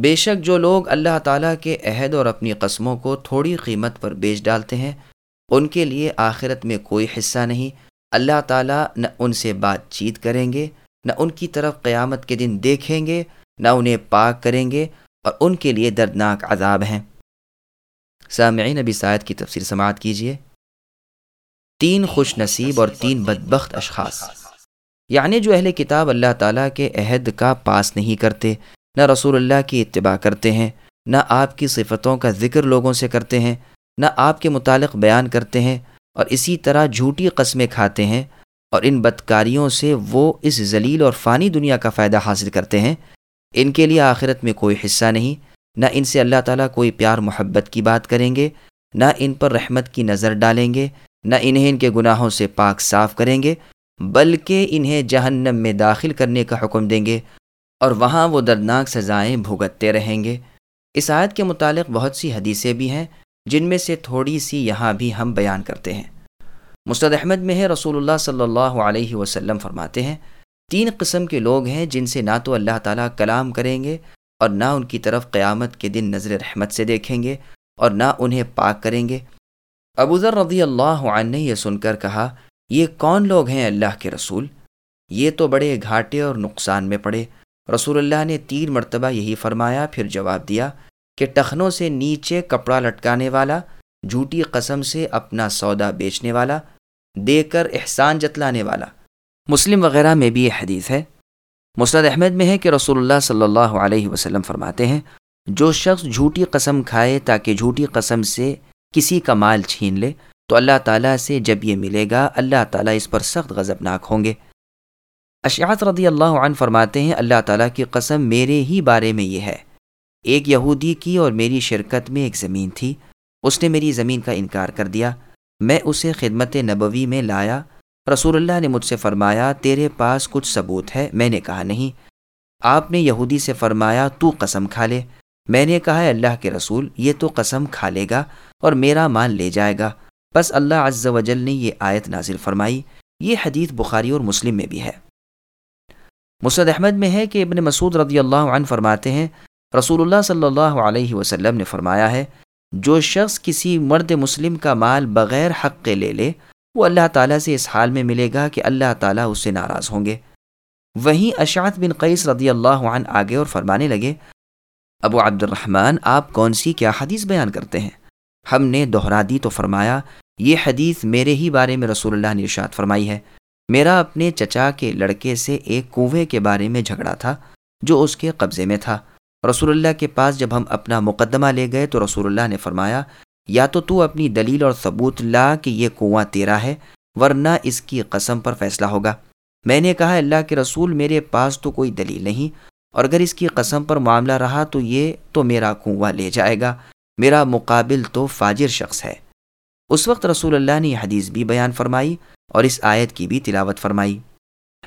بے شک جو لوگ اللہ تعالیٰ کے عہد اور اپنی قسموں کو تھوڑی قیمت پر بیچ ڈالتے ہیں، ان کے لیے آخرت میں کوئی حصہ نہیں۔ اللہ تعالیٰ نہ ان سے بات چیت کریں گے، نہ ان کی طرف قیامت کے دن دیکھیں گے، نہ انہیں پاک کریں گے اور ان کے لیے دردناک عذاب ہیں۔ سامعین نبی سعید کی تفسیر سماعت کیجیے تین خوش نصیب اور تین بدبخت اشخاص۔ یعنی جو اہل کتاب اللہ تعالیٰ کے عہد کا پاس نہیں کرتے نہ رسول اللہ کی اتباع کرتے ہیں، نہ آپ کی صفتوں کا ذکر لوگوں سے کرتے ہیں، نہ آپ کے متعلق بیان کرتے ہیں اور اسی طرح جھوٹی قسمیں کھاتے ہیں اور ان بدکاریوں سے وہ اس ذلیل اور فانی دنیا کا فائدہ حاصل کرتے ہیں۔ ان کے لیے آخرت میں کوئی حصہ نہیں، نہ ان سے اللہ تعالیٰ کوئی پیار محبت کی بات کریں گے، نہ ان پر رحمت کی نظر ڈالیں گے، نہ انہیں ان کے گناہوں سے پاک صاف کریں گے، بلکہ انہیں جہنم میں داخل کرنے کا حکم دیں گے۔ اور وہاں وہ دردناک سزائیں بھگتتے رہیں گے۔ اس آیت کے متعلق بہت سی حدیثیں بھی ہیں، جن میں سے تھوڑی سی یہاں بھی ہم بیان کرتے ہیں۔ مستد احمد میں ہے، رسول اللہ صلی اللہ علیہ وسلم فرماتے ہیں، تین قسم کے لوگ ہیں جن سے نہ تو اللہ تعالیٰ کلام کریں گے اور نہ ان کی طرف قیامت کے دن نظر رحمت سے دیکھیں گے اور نہ انہیں پاک کریں گے۔ ابو ذر رضی اللہ عنہ نے یہ سن کر کہا، یہ کون لوگ ہیں اللہ کے رسول؟ یہ تو بڑے گھاٹے اور نقصان میں پڑے۔ رسول اللہ نے تین مرتبہ یہی فرمایا، پھر جواب دیا کہ ٹخنوں سے نیچے کپڑا لٹکانے والا، جھوٹی قسم سے اپنا سودا بیچنے والا، دے کر احسان جتلانے والا۔ مسلم وغیرہ میں بھی یہ حدیث ہے۔ مسرد احمد میں ہے کہ رسول اللہ صلی اللہ علیہ وسلم فرماتے ہیں، جو شخص جھوٹی قسم کھائے تاکہ جھوٹی قسم سے کسی کا مال چھین لے، تو اللہ تعالیٰ سے جب یہ ملے گا، اللہ تعالیٰ اس پر سخت غضبناک ہوں گے۔ اشعت رضی اللہ عنہ فرماتے ہیں، اللہ تعالیٰ کی قسم میرے ہی بارے میں یہ ہے۔ ایک یہودی کی اور میری شرکت میں ایک زمین تھی۔ اس نے میری زمین کا انکار کر دیا۔ میں اسے خدمت نبوی میں لایا۔ رسول اللہ نے مجھ سے فرمایا، تیرے پاس کچھ ثبوت ہے۔ میں نے کہا، نہیں۔ آپ نے یہودی سے فرمایا، تو قسم کھا لے۔ میں نے کہا ہے اللہ کے رسول، یہ تو قسم کھا لے گا اور میرا مان لے جائے گا۔ بس اللہ عز و جل نے یہ آیت نازل فرمائی۔ یہ حدیث بخاری اور مسلم میں بھی ہے۔ مسد احمد میں ہے کہ ابن مسعود رضی اللہ عنہ فرماتے ہیں، رسول اللہ صلی اللہ علیہ وسلم نے فرمایا ہے، جو شخص کسی مرد مسلم کا مال بغیر حق کے لے لے، وہ اللہ تعالیٰ سے اس حال میں ملے گا کہ اللہ تعالیٰ اس سے ناراض ہوں گے۔ وہیں اشعت بن قیس رضی اللہ عنہ آگے اور فرمانے لگے، ابو عبد الرحمن آپ کون سی کیا حدیث بیان کرتے ہیں؟ ہم نے دہرا دی تو فرمایا، یہ حدیث میرے ہی بارے میں رسول اللہ نے ارشاد فرمائی ہے۔ میرا اپنے چچا کے لڑکے سے ایک کنویں کے بارے میں جھگڑا تھا، جو اس کے قبضے میں تھا۔ رسول اللہ کے پاس جب ہم اپنا مقدمہ لے گئے تو رسول اللہ نے فرمایا، یا تو تو اپنی دلیل اور ثبوت لا کہ یہ کنواں تیرا ہے، ورنہ اس کی قسم پر فیصلہ ہوگا۔ میں نے کہا، اللہ کے رسول میرے پاس تو کوئی دلیل نہیں، اور اگر اس کی قسم پر معاملہ رہا تو یہ تو میرا کنواں لے جائے گا۔ میرا مقابل تو فاجر شخص ہے۔ اس وقت رسول اللہ نے یہ حدیث بھی بیان فرمائی اور اس آیت کی بھی تلاوت فرمائی۔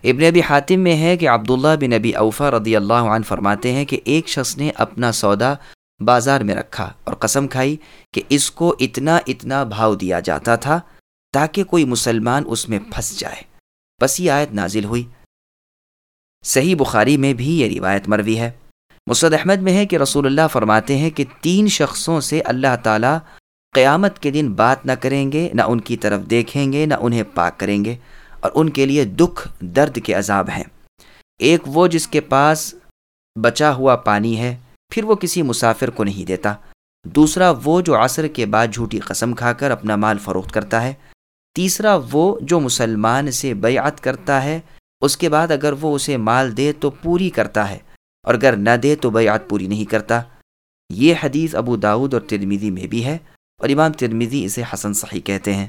ابن ابی حاتم میں ہے کہ عبداللہ بن ابی اوفا رضی اللہ عنہ فرماتے ہیں کہ ایک شخص نے اپنا سودا بازار میں رکھا اور قسم کھائی کہ اس کو اتنا اتنا بھاؤ دیا جاتا تھا تاکہ کوئی مسلمان اس میں پھنس جائے۔ بس یہ آیت نازل ہوئی۔ صحیح بخاری میں بھی یہ روایت مروی ہے۔ مسد احمد میں ہے کہ رسول اللہ فرماتے ہیں کہ تین شخصوں سے اللہ تعالیٰ قیامت کے دن بات نہ کریں گے، نہ ان کی طرف دیکھیں گے، نہ انہیں پاک کریں گے، اور ان کے لیے دکھ، درد کے عذاب ہیں۔ ایک وہ جس کے پاس بچا ہوا پانی ہے، پھر وہ کسی مسافر کو نہیں دیتا۔ دوسرا وہ جو عصر کے بعد جھوٹی قسم کھا کر اپنا مال فروخت کرتا ہے۔ تیسرا وہ جو مسلمان سے بیعت کرتا ہے، اس کے بعد اگر وہ اسے مال دے تو پوری کرتا ہے، اور اگر نہ دے تو بیعت پوری نہیں کرتا۔ یہ حدیث ابو داود اور ترمیدی میں بھی ہے۔ اور امام ترمیزی اسے حسن صحیح کہتے ہیں۔